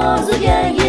Boğazı gel